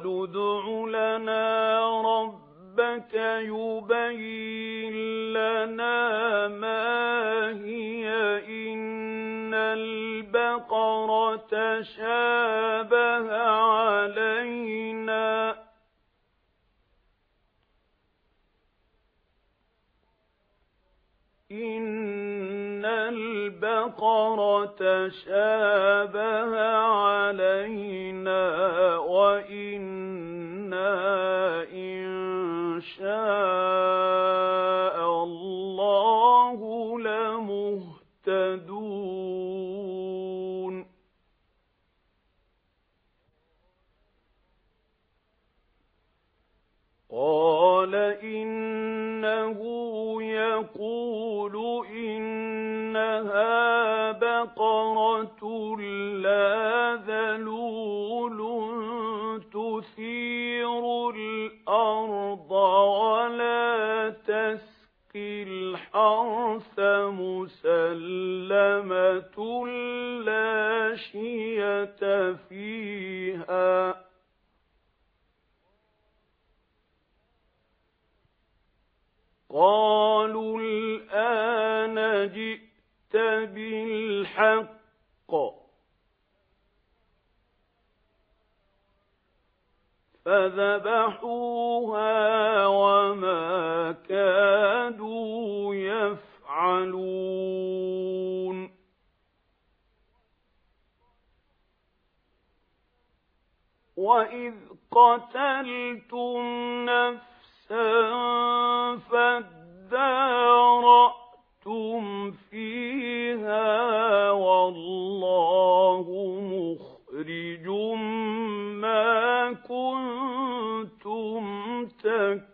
قَالُوا ادْعُ لَنَا رَبَّكَ يُبَيِّن لَّنَا مَا هِيَ. إِنَّ الْبَقَرَ تَشَابَهَ عَلَيْنَا. إِنَّ الْبَقَرَ تَشَابَهَ عَلَيْنَا وَإِنَّا إِن شَاءَ اللَّهُ لَمُهْتَدُونَ. قَالَ إِنَّهُ يَقُولُ بَقَرَةٌ لَّا ذَلُولٌ تُثِيرُ الْأَرْضَ وَلَا تَسْقِي الْحَرْثَ مُسَلَّمَةٌ لَّا شِيَةَ فِيهَا قَالُوا الْآنَ جِئْتَ بِالْحَقِّ. فَذَبَحُوهَا وَمَا كَادُوا يَفْعَلُونَ. وَإِذْ قَتَلْتُمْ نَفْسًا فَادَّارَأْتُمْ فِيهَا وَاللَّهُ مُخْرِجٌ مَّا كُنتُمْ تَكْتُمُونَ.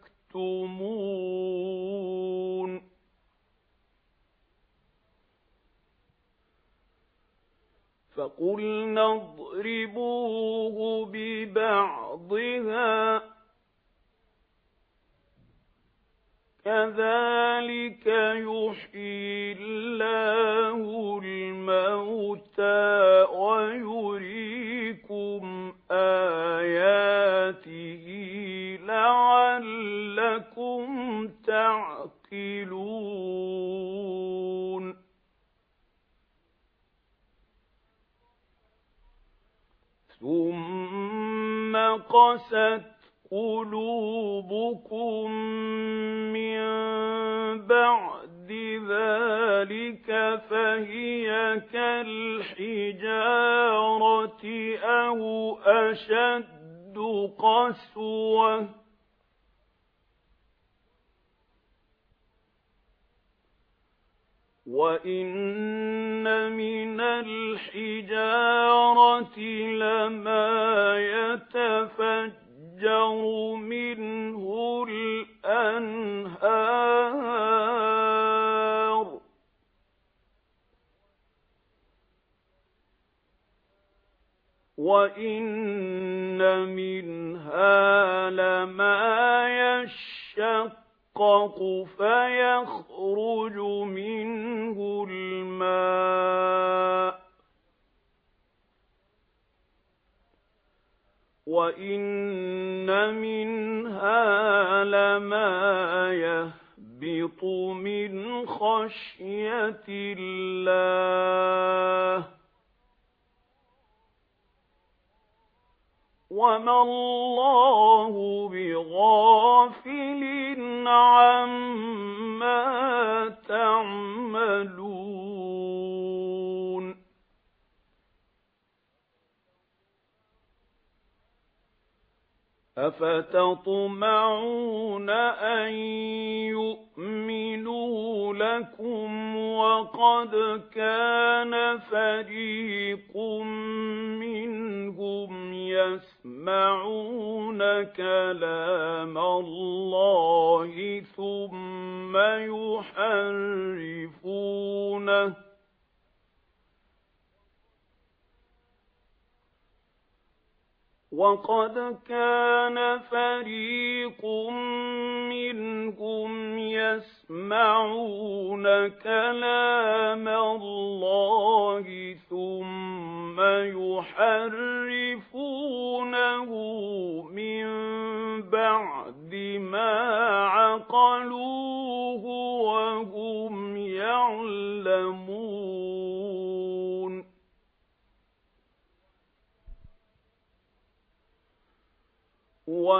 فَقُلْنَا اضْرِبُوهُ بِبَعْضِهَا. كَذَلِكَ يُحْيِي ثُمَّ قَسَتْ قُلُوبُكُم مِّن بَعْدِ ذَلِكَ فَهِيَ كَالْحِجَارَةِ أَوْ أَشَدُّ قَسْوَةً وَإِنَّ مِنَ الْحِجَارَةِ لَمَا وَإِنَّ مِنْهَا لَمَا يَشَّقَّقُ فَيَخْرُجُ مِنْهُ الْمَاءُ وَإِنَّ مِنْهَا لَمَا يَهْبِطُ مِنْ خَشْيَةِ اللَّهِ وَمَا اللَّهُ بِغَافِلٍ عَمَّا تَعْمَلُونَ أَفَتَطْمَعُونَ أَن يُؤْمِنُوا لَكُمْ وَقَدْ كَانَ فَرِيقٌ مِّنْهُمْ يَسْمَعُونَ كَلَامَ اللَّهِ ثُمَّ يُحَرِّفُونَهُ. وَقَدْ كَانَ فَرِيقٌ مِنْهُمْ يَسْمَعُونَ كَلَامَ اللَّهِ ثُمَّ يُحَرِّفُونَهُ مِنْ بَعْدِ مَا عَقَلُوهُ وَهُمْ يَعْلَمُونَ.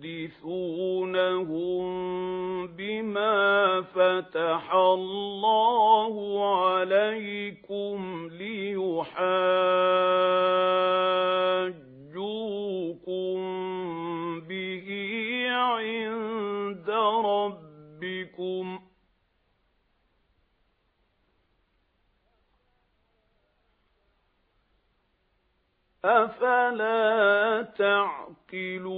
أَتُحَدِّثُونَهُم بِمَا فَتَحَ اللَّهُ عَلَيْكُمْ لِيُحَاجُّوكُم أَفَلَا تَعْقِلُونَ